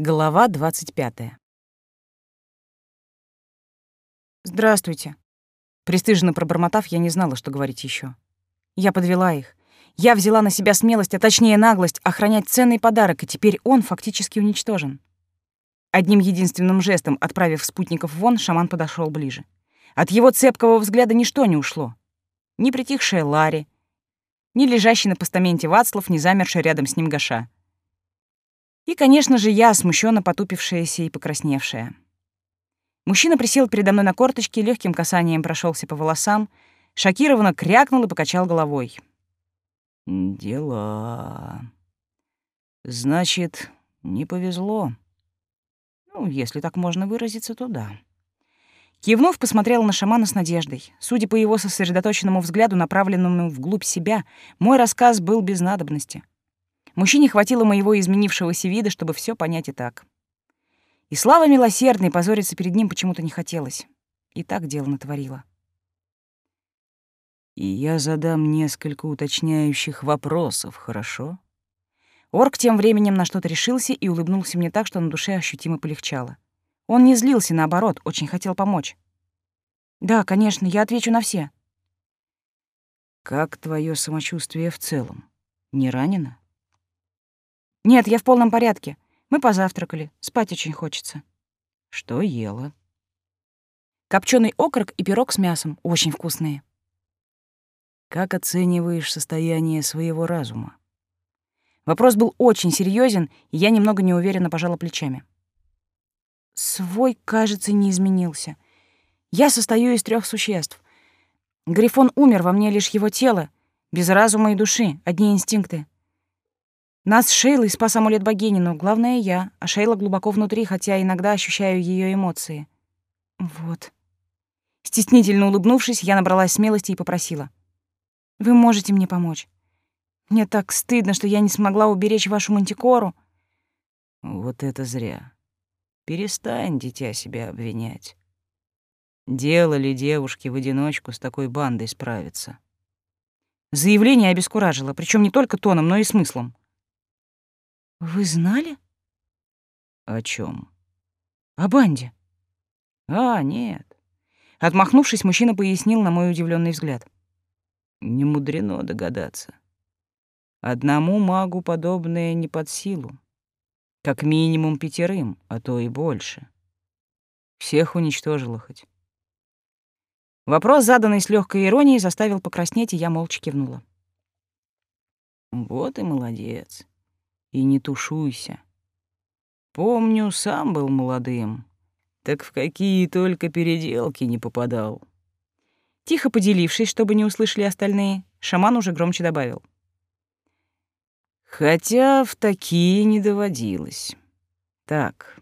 Глава 25. «Здравствуйте». Престыженно пробормотав, я не знала, что говорить еще. Я подвела их. Я взяла на себя смелость, а точнее наглость, охранять ценный подарок, и теперь он фактически уничтожен. Одним единственным жестом, отправив спутников вон, шаман подошел ближе. От его цепкого взгляда ничто не ушло. Ни притихшая Ларри, ни лежащий на постаменте Вацлав, ни замерший рядом с ним Гаша. И, конечно же, я, смущенно потупившаяся и покрасневшая. Мужчина присел передо мной на корточки, легким касанием прошелся по волосам, шокированно крякнул и покачал головой. «Дела. Значит, не повезло. Ну, если так можно выразиться, то да». Кивнув, посмотрела на шамана с надеждой. Судя по его сосредоточенному взгляду, направленному вглубь себя, мой рассказ был без надобности. Мужчине хватило моего изменившегося вида, чтобы все понять и так. И слава милосердной, позориться перед ним почему-то не хотелось. И так дело натворила. И я задам несколько уточняющих вопросов, хорошо? Орк тем временем на что-то решился и улыбнулся мне так, что на душе ощутимо полегчало. Он не злился, наоборот, очень хотел помочь. «Да, конечно, я отвечу на все». «Как твое самочувствие в целом? Не ранено?» «Нет, я в полном порядке. Мы позавтракали. Спать очень хочется». «Что ела?» Копченый окорок и пирог с мясом. Очень вкусные. Как оцениваешь состояние своего разума? Вопрос был очень серьезен, и я немного неуверенно пожала плечами. Свой, кажется, не изменился. Я состою из трех существ. Грифон умер, во мне лишь его тело, без разума и души, одни инстинкты. Нас с Шейлой спас амулет богини, но главное я, а Шейла глубоко внутри, хотя иногда ощущаю ее эмоции. Вот. Стеснительно улыбнувшись, я набралась смелости и попросила. «Вы можете мне помочь? Мне так стыдно, что я не смогла уберечь вашу мантикору». «Вот это зря. Перестань, дитя, себя обвинять. Дело ли девушке в одиночку с такой бандой справиться?» Заявление обескуражило, причем не только тоном, но и смыслом. Вы знали? О чем? О банде. А, нет. Отмахнувшись, мужчина пояснил на мой удивленный взгляд. Не мудрено догадаться. Одному магу подобное не под силу. Как минимум пятерым, а то и больше. Всех уничтожила хоть. Вопрос, заданный с легкой иронией, заставил покраснеть, и я молча кивнула. Вот и молодец и не тушуйся. Помню, сам был молодым, так в какие только переделки не попадал. Тихо поделившись, чтобы не услышали остальные, шаман уже громче добавил. Хотя в такие не доводилось. Так,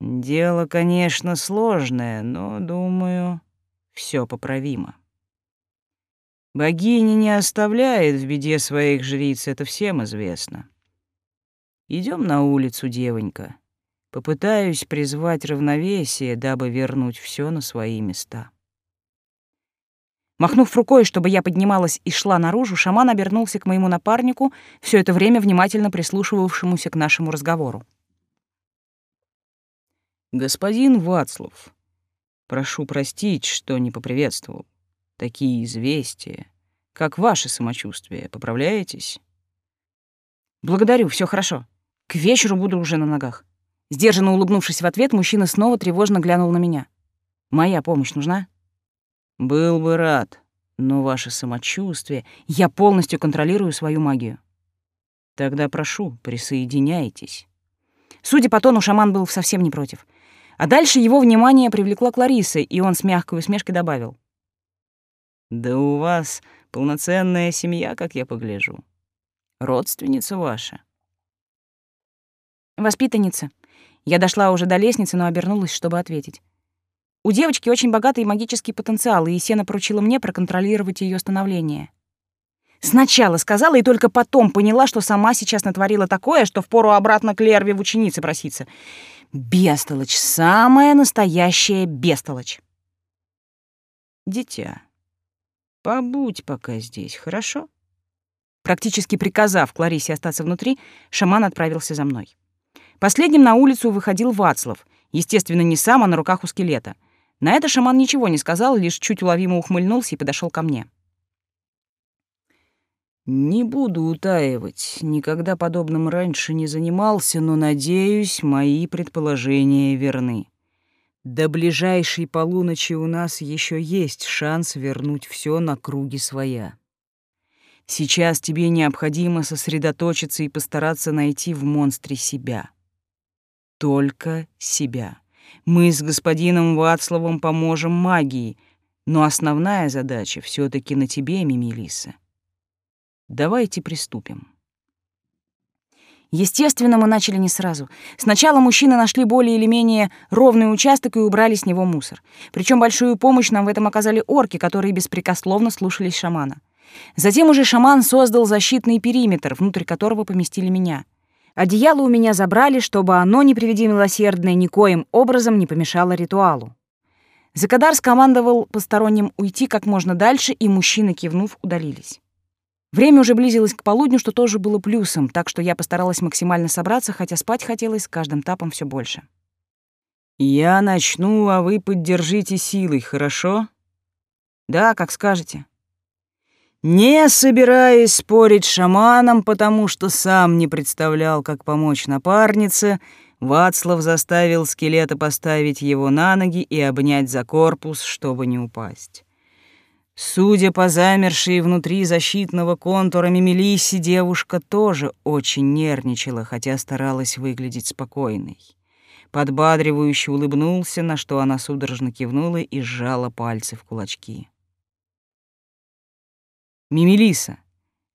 дело, конечно, сложное, но, думаю, все поправимо. Богиня не оставляет в беде своих жриц, это всем известно. Идем на улицу, девонька. Попытаюсь призвать равновесие, дабы вернуть все на свои места. Махнув рукой, чтобы я поднималась и шла наружу, шаман обернулся к моему напарнику, все это время внимательно прислушивавшемуся к нашему разговору. «Господин Вацлав, прошу простить, что не поприветствовал. Такие известия. Как ваше самочувствие? Поправляетесь?» «Благодарю, все хорошо. К вечеру буду уже на ногах. Сдержанно улыбнувшись в ответ, мужчина снова тревожно глянул на меня. «Моя помощь нужна?» «Был бы рад, но ваше самочувствие... Я полностью контролирую свою магию». «Тогда прошу, присоединяйтесь». Судя по тону, шаман был совсем не против. А дальше его внимание привлекла Клариса, и он с мягкой усмешкой добавил. «Да у вас полноценная семья, как я погляжу. Родственница ваша». Воспитанница. Я дошла уже до лестницы, но обернулась, чтобы ответить. У девочки очень богатый магический потенциал, и Сена поручила мне проконтролировать ее становление. Сначала сказала и только потом поняла, что сама сейчас натворила такое, что впору обратно к Лерве в ученицы проситься. Бестолочь, самая настоящая бестолочь. Дитя, побудь пока здесь, хорошо? Практически приказав Кларисе остаться внутри, шаман отправился за мной. Последним на улицу выходил Вацлав. Естественно, не сам, а на руках у скелета. На это шаман ничего не сказал, лишь чуть уловимо ухмыльнулся и подошел ко мне. Не буду утаивать, никогда подобным раньше не занимался, но, надеюсь, мои предположения верны. До ближайшей полуночи у нас еще есть шанс вернуть все на круги своя. Сейчас тебе необходимо сосредоточиться и постараться найти в монстре себя. Только себя. Мы с господином Вацлавом поможем магии, но основная задача все таки на тебе, Мимилиса. Давайте приступим. Естественно, мы начали не сразу. Сначала мужчины нашли более или менее ровный участок и убрали с него мусор. Причем большую помощь нам в этом оказали орки, которые беспрекословно слушались шамана. Затем уже шаман создал защитный периметр, внутрь которого поместили меня. Одеяло у меня забрали, чтобы оно, не приведи милосердное, никоим образом не помешало ритуалу. Закадар скомандовал посторонним уйти как можно дальше, и мужчины, кивнув, удалились. Время уже близилось к полудню, что тоже было плюсом, так что я постаралась максимально собраться, хотя спать хотелось с каждым тапом все больше. «Я начну, а вы поддержите силой, хорошо?» «Да, как скажете». Не собираясь спорить с шаманом, потому что сам не представлял, как помочь напарнице, Вацлав заставил скелета поставить его на ноги и обнять за корпус, чтобы не упасть. Судя по замершей внутри защитного контура Мемелиси, девушка тоже очень нервничала, хотя старалась выглядеть спокойной. Подбадривающе улыбнулся, на что она судорожно кивнула и сжала пальцы в кулачки. Мимилиса,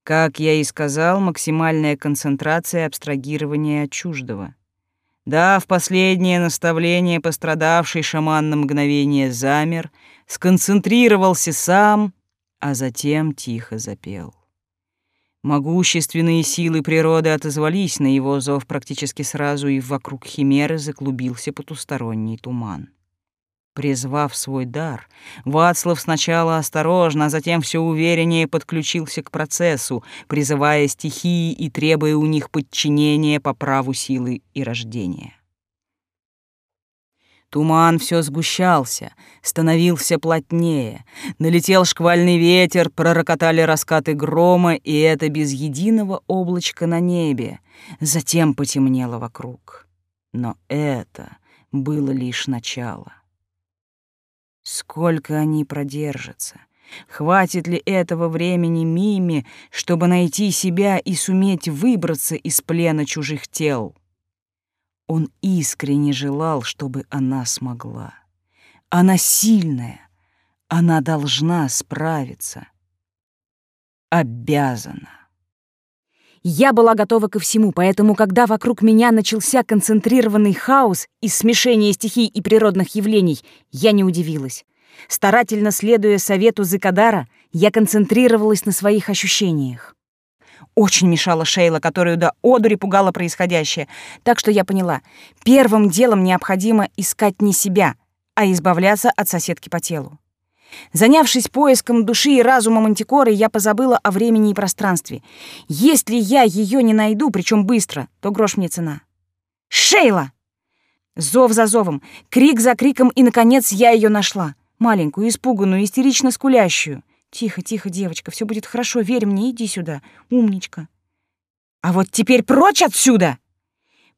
как я и сказал, максимальная концентрация абстрагирования от чуждого. Да, в последнее наставление пострадавший шаман на мгновение замер — сконцентрировался сам, а затем тихо запел. Могущественные силы природы отозвались на его зов практически сразу, и вокруг химеры заклубился потусторонний туман. Призвав свой дар, Вацлав сначала осторожно, а затем все увереннее подключился к процессу, призывая стихии и требуя у них подчинения по праву силы и рождения. Туман все сгущался, становился плотнее. Налетел шквальный ветер, пророкотали раскаты грома, и это без единого облачка на небе. Затем потемнело вокруг. Но это было лишь начало. Сколько они продержатся? Хватит ли этого времени Миме, чтобы найти себя и суметь выбраться из плена чужих тел? Он искренне желал, чтобы она смогла. Она сильная, она должна справиться. Обязана. Я была готова ко всему, поэтому, когда вокруг меня начался концентрированный хаос из смешения стихий и природных явлений, я не удивилась. Старательно следуя совету Зыкадара, я концентрировалась на своих ощущениях очень мешала Шейла, которую до одури пугало происходящее. Так что я поняла, первым делом необходимо искать не себя, а избавляться от соседки по телу. Занявшись поиском души и разума Мантикоры, я позабыла о времени и пространстве. Если я ее не найду, причем быстро, то грош мне цена. «Шейла!» Зов за зовом, крик за криком, и, наконец, я ее нашла. Маленькую, испуганную, истерично скулящую. Тихо, тихо, девочка, все будет хорошо, верь мне, иди сюда, умничка. А вот теперь прочь отсюда!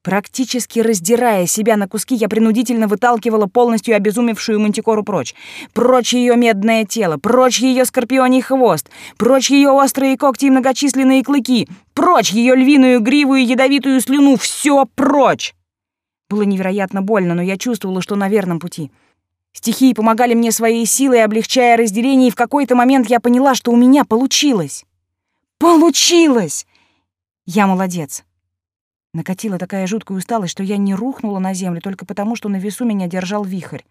Практически раздирая себя на куски, я принудительно выталкивала полностью обезумевшую мантикору прочь. Прочь ее медное тело, прочь ее скорпионий хвост, прочь ее острые когти и многочисленные клыки, прочь ее львиную гриву и ядовитую слюну, все прочь! Было невероятно больно, но я чувствовала, что на верном пути — Стихии помогали мне своей силой, облегчая разделение, и в какой-то момент я поняла, что у меня получилось. Получилось! Я молодец. Накатила такая жуткая усталость, что я не рухнула на землю только потому, что на весу меня держал вихрь.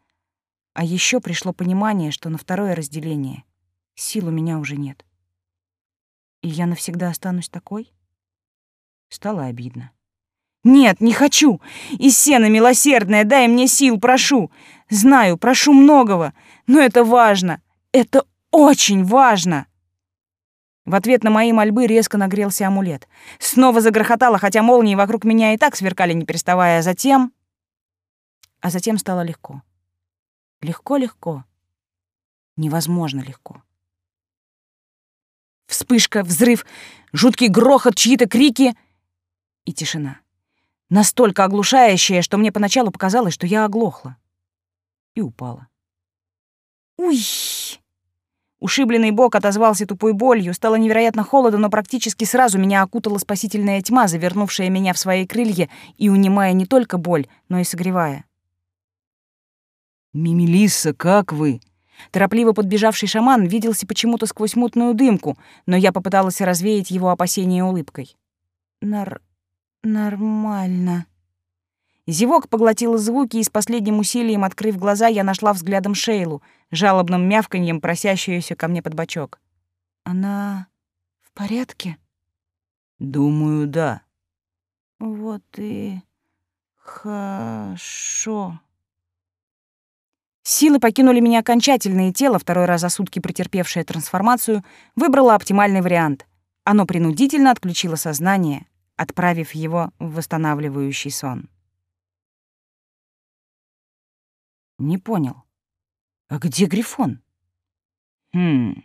А еще пришло понимание, что на второе разделение сил у меня уже нет. И я навсегда останусь такой? Стало обидно. «Нет, не хочу! И сено милосердное, дай мне сил, прошу! Знаю, прошу многого, но это важно! Это очень важно!» В ответ на мои мольбы резко нагрелся амулет. Снова загрохотало, хотя молнии вокруг меня и так сверкали, не переставая, а затем... А затем стало легко. Легко-легко. Невозможно легко. Вспышка, взрыв, жуткий грохот, чьи-то крики и тишина. Настолько оглушающая, что мне поначалу показалось, что я оглохла. И упала. Уй! Ушибленный бок отозвался тупой болью, стало невероятно холодно, но практически сразу меня окутала спасительная тьма, завернувшая меня в свои крылья и унимая не только боль, но и согревая. «Мимилисса, как вы?» Торопливо подбежавший шаман виделся почему-то сквозь мутную дымку, но я попыталась развеять его опасения улыбкой. «Нар... нормально». Зевок поглотила звуки, и с последним усилием, открыв глаза, я нашла взглядом Шейлу, жалобным мявканьем, просящуюся ко мне под бочок. «Она в порядке?» «Думаю, да». «Вот и хорошо». Силы покинули меня окончательно, и тело, второй раз за сутки претерпевшее трансформацию, выбрало оптимальный вариант. Оно принудительно отключило сознание, отправив его в восстанавливающий сон. Не понял. А где Грифон? Хм.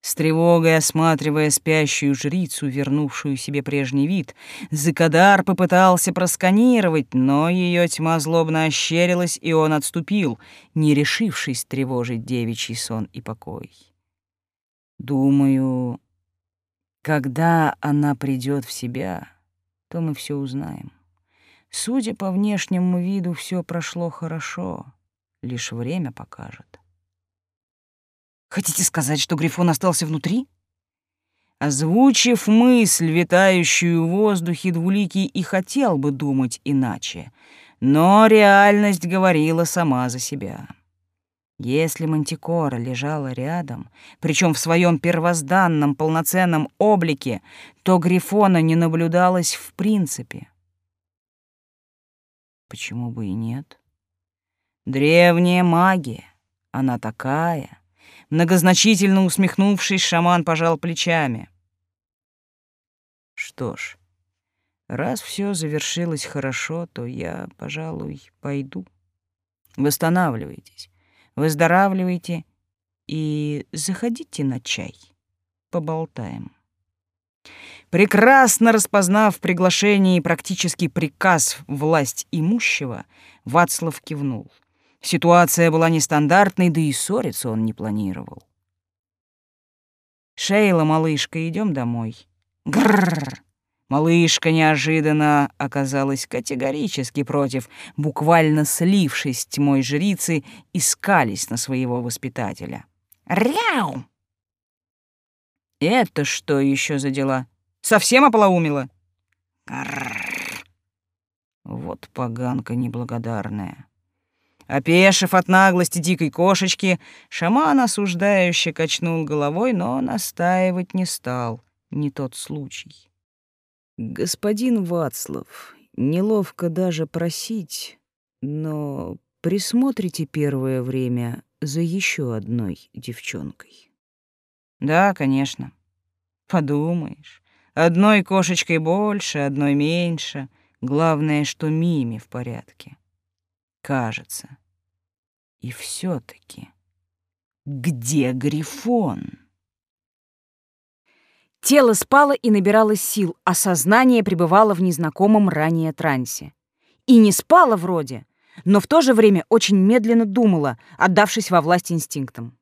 С тревогой осматривая спящую жрицу, вернувшую себе прежний вид, Закадар попытался просканировать, но ее тьма злобно ощерилась, и он отступил, не решившись тревожить девичий сон и покой. Думаю, когда она придет в себя, то мы все узнаем. Судя по внешнему виду, все прошло хорошо лишь время покажет. Хотите сказать, что Грифон остался внутри? Озвучив мысль, витающую в воздухе, Двуликий и хотел бы думать иначе, но реальность говорила сама за себя. Если Мантикора лежала рядом, причем в своем первозданном полноценном облике, то Грифона не наблюдалось в принципе. Почему бы и нет? Древняя магия. Она такая. Многозначительно усмехнувшись, шаман пожал плечами. Что ж, раз все завершилось хорошо, то я, пожалуй, пойду. Восстанавливайтесь, выздоравливайте и заходите на чай. Поболтаем. Прекрасно распознав приглашение и практически приказ власть имущего, Вацлав кивнул. Ситуация была нестандартной, да и ссориться он не планировал. «Шейла, малышка, идем домой». Грррр! Малышка неожиданно оказалась категорически против, буквально слившись с тьмой жрицы, искались на своего воспитателя. «Ряу!» «Это что еще за дела? Совсем ополоумила?» Грррр! Вот поганка неблагодарная. Опешив от наглости дикой кошечки, шаман осуждающе качнул головой, но настаивать не стал. Не тот случай. «Господин Вацлав, неловко даже просить, но присмотрите первое время за еще одной девчонкой». «Да, конечно. Подумаешь, одной кошечкой больше, одной меньше. Главное, что Мими в порядке» кажется. И все таки где Грифон? Тело спало и набиралось сил, а сознание пребывало в незнакомом ранее трансе. И не спало вроде, но в то же время очень медленно думала, отдавшись во власть инстинктам.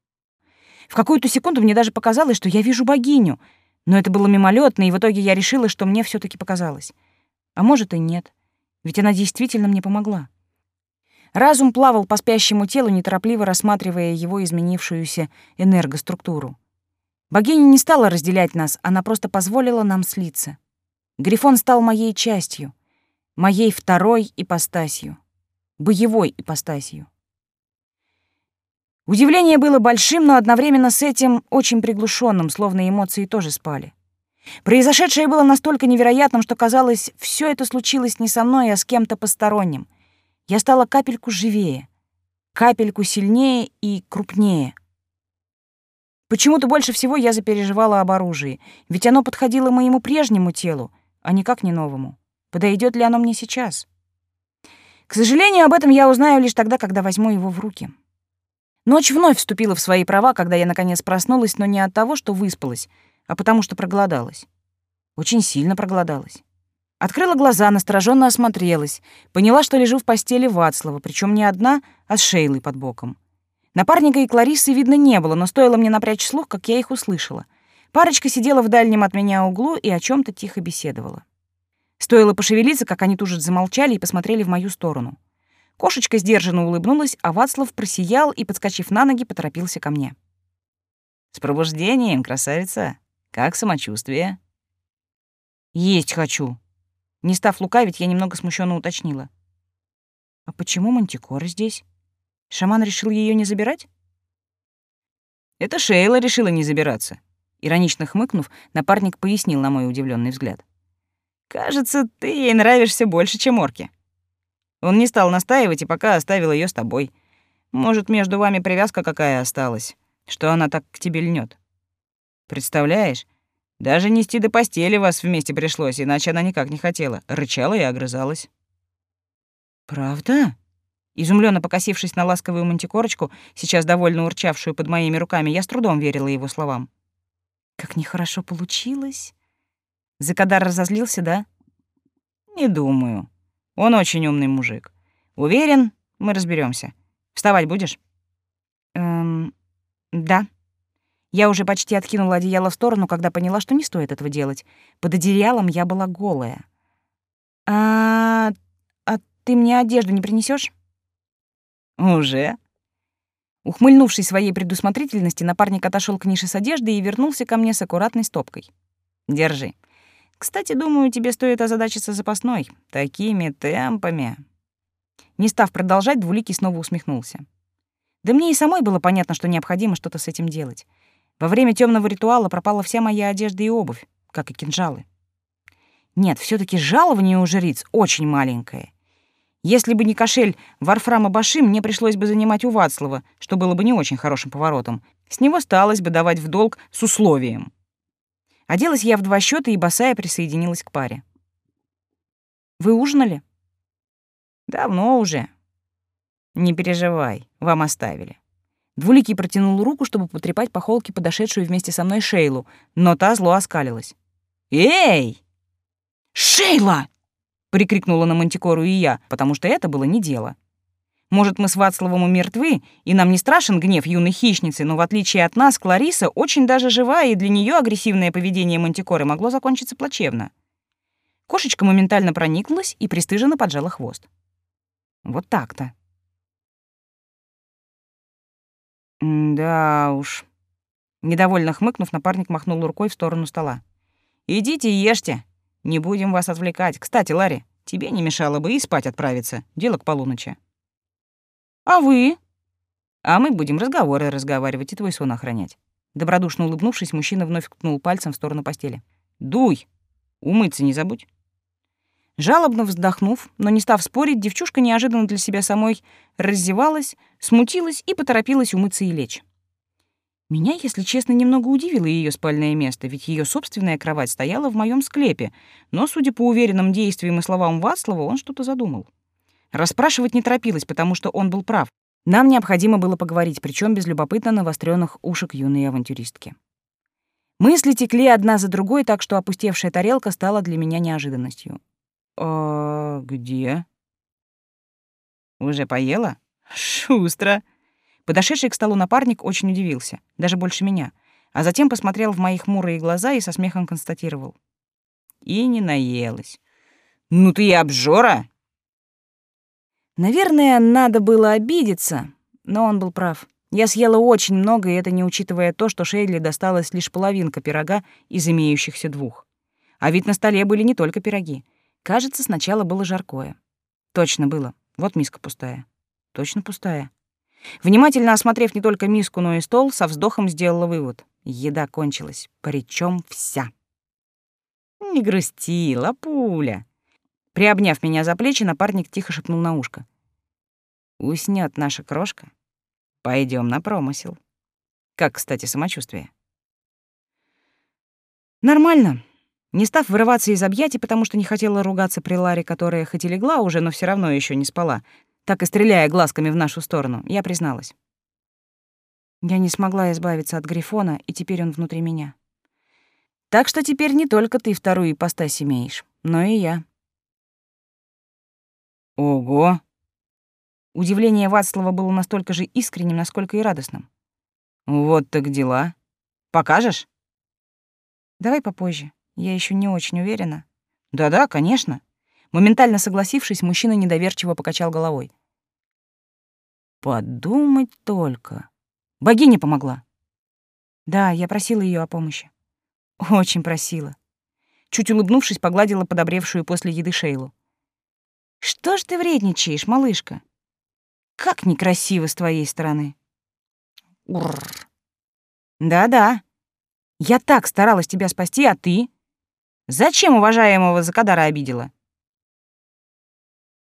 В какую-то секунду мне даже показалось, что я вижу богиню, но это было мимолетно, и в итоге я решила, что мне все таки показалось. А может и нет, ведь она действительно мне помогла. Разум плавал по спящему телу, неторопливо рассматривая его изменившуюся энергоструктуру. Богиня не стала разделять нас, она просто позволила нам слиться. Грифон стал моей частью, моей второй ипостасью, боевой ипостасью. Удивление было большим, но одновременно с этим очень приглушенным, словно эмоции тоже спали. Произошедшее было настолько невероятным, что казалось, все это случилось не со мной, а с кем-то посторонним — я стала капельку живее, капельку сильнее и крупнее. Почему-то больше всего я запереживала об оружии, ведь оно подходило моему прежнему телу, а никак не новому. Подойдет ли оно мне сейчас? К сожалению, об этом я узнаю лишь тогда, когда возьму его в руки. Ночь вновь вступила в свои права, когда я наконец проснулась, но не от того, что выспалась, а потому что проголодалась. Очень сильно проголодалась. Открыла глаза, настороженно осмотрелась, поняла, что лежу в постели Вацлава, причем не одна, а с Шейлой под боком. Напарника и Клариссы видно не было, но стоило мне напрячь слух, как я их услышала. Парочка сидела в дальнем от меня углу и о чем то тихо беседовала. Стоило пошевелиться, как они тут же замолчали и посмотрели в мою сторону. Кошечка сдержанно улыбнулась, а Вацлав просиял и, подскочив на ноги, поторопился ко мне. «С пробуждением, красавица! Как самочувствие?» «Есть хочу!» Не став лукавить, я немного смущенно уточнила. «А почему Мантикора здесь?» Шаман решил ее не забирать? Это Шейла решила не забираться. Иронично хмыкнув, напарник пояснил на мой удивленный взгляд. Кажется, ты ей нравишься больше, чем орки. Он не стал настаивать и пока оставил ее с тобой. Может, между вами привязка какая осталась, что она так к тебе льнет. Представляешь, даже нести до постели вас вместе пришлось, иначе она никак не хотела. Рычала и огрызалась. «Правда?» Изумленно покосившись на ласковую мантикорочку, сейчас довольно урчавшую под моими руками, я с трудом верила его словам. «Как нехорошо получилось!» Закадар разозлился, да? «Не думаю. Он очень умный мужик. Уверен, мы разберемся. Вставать будешь?» «Эм, да». Я уже почти откинула одеяло в сторону, когда поняла, что не стоит этого делать. Под одеялом я была голая. «А, а ты мне одежду не принесешь? «Уже?» Ухмыльнувшись своей предусмотрительности, напарник отошел к нише с одеждой и вернулся ко мне с аккуратной стопкой. «Держи. Кстати, думаю, тебе стоит озадачиться запасной. Такими темпами...» Не став продолжать, Двуликий снова усмехнулся. Да мне и самой было понятно, что необходимо что-то с этим делать. Во время темного ритуала пропала вся моя одежда и обувь, как и кинжалы. Нет, все таки жалование у жриц очень маленькое. Если бы не кошель Варфрама Баши, мне пришлось бы занимать у Вацлава, что было бы не очень хорошим поворотом. С него сталось бы давать в долг с условием. Оделась я в два счета и босая присоединилась к паре. «Вы ужинали?» «Давно уже». «Не переживай, вам оставили». Двуликий протянул руку, чтобы потрепать по холке подошедшую вместе со мной Шейлу, но та зло оскалилась. «Эй!» «Шейла!» прикрикнула на Мантикору и я, потому что это было не дело. Может, мы с Вацлавом и мертвы, и нам не страшен гнев юной хищницы, но в отличие от нас, Клариса очень даже живая, и для нее агрессивное поведение Мантикоры могло закончиться плачевно. Кошечка моментально прониклась и пристыженно поджала хвост. Вот так-то. Да уж. Недовольно хмыкнув, напарник махнул рукой в сторону стола. «Идите и ешьте. Не будем вас отвлекать. Кстати, Ларри, тебе не мешало бы и спать отправиться. Дело к полуночи. А вы? А мы будем разговоры разговаривать и твой сон охранять. Добродушно улыбнувшись, мужчина вновь ткнул пальцем в сторону постели. Дуй! Умыться не забудь. Жалобно вздохнув, но не став спорить, девчушка неожиданно для себя самой раздевалась, смутилась и поторопилась умыться и лечь. Меня, если честно, немного удивило ее спальное место, ведь ее собственная кровать стояла в моем склепе, но, судя по уверенным действиям и словам Вацлава, он что-то задумал. Расспрашивать не торопилась, потому что он был прав. Нам необходимо было поговорить, причем без любопытно навостренных ушек юной авантюристки. Мысли текли одна за другой, так что опустевшая тарелка стала для меня неожиданностью. «А где?» «Уже поела?» «Шустро!» Подошедший к столу напарник очень удивился, даже больше меня, а затем посмотрел в мои хмурые глаза и со смехом констатировал. И не наелась. «Ну ты и обжора!» Наверное, надо было обидеться, но он был прав. Я съела очень много, и это не учитывая то, что Шейли досталась лишь половинка пирога из имеющихся двух. А ведь на столе были не только пироги. Кажется, сначала было жаркое. Точно было. Вот миска пустая. Точно пустая. Внимательно осмотрев не только миску, но и стол, со вздохом сделала вывод. Еда кончилась, причем вся. «Не грусти, лапуля!» Приобняв меня за плечи, напарник тихо шепнул на ушко. «Уснёт наша крошка. Пойдем на промысел». Как, кстати, самочувствие? Нормально. Не став вырываться из объятий, потому что не хотела ругаться при Ларе, которая хоть и легла уже, но все равно еще не спала, так и стреляя глазками в нашу сторону, я призналась. Я не смогла избавиться от Грифона, и теперь он внутри меня. Так что теперь не только ты вторую ипостась имеешь, но и я. Ого! Удивление Вацлава было настолько же искренним, насколько и радостным. Вот так дела. Покажешь? Давай попозже. Я еще не очень уверена. Да-да, конечно. Моментально согласившись, мужчина недоверчиво покачал головой. Подумать только. Богиня помогла. Да, я просила ее о помощи. Очень просила. Чуть улыбнувшись, погладила подобревшую после еды Шейлу. Что ж ты вредничаешь, малышка? Как некрасиво с твоей стороны. Урр. Да-да. Я так старалась тебя спасти, а ты? Зачем уважаемого Закадара обидела?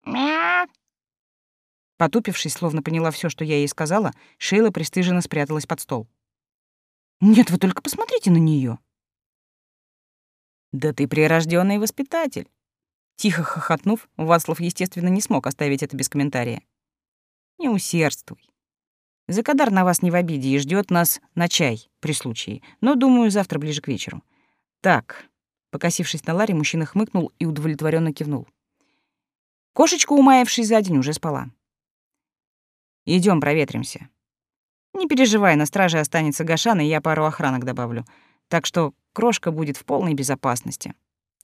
Мяу. Потупившись, словно поняла все, что я ей сказала, Шейла пристыженно спряталась под стол. «Нет, вы только посмотрите на нее. «Да ты прирожденный воспитатель!» Тихо хохотнув, Вацлав, естественно, не смог оставить это без комментария. «Не усердствуй. Закадар на вас не в обиде и ждет нас на чай при случае, но, думаю, завтра ближе к вечеру. Так, покосившись на Ларе, мужчина хмыкнул и удовлетворенно кивнул. Кошечка, умаявшись за день, уже спала. Идем, проветримся. Не переживай, на страже останется Гашан, и я пару охранок добавлю. Так что крошка будет в полной безопасности.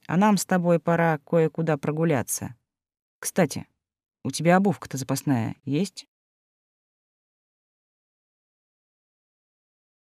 А нам с тобой пора кое-куда прогуляться. Кстати, у тебя обувка-то запасная есть?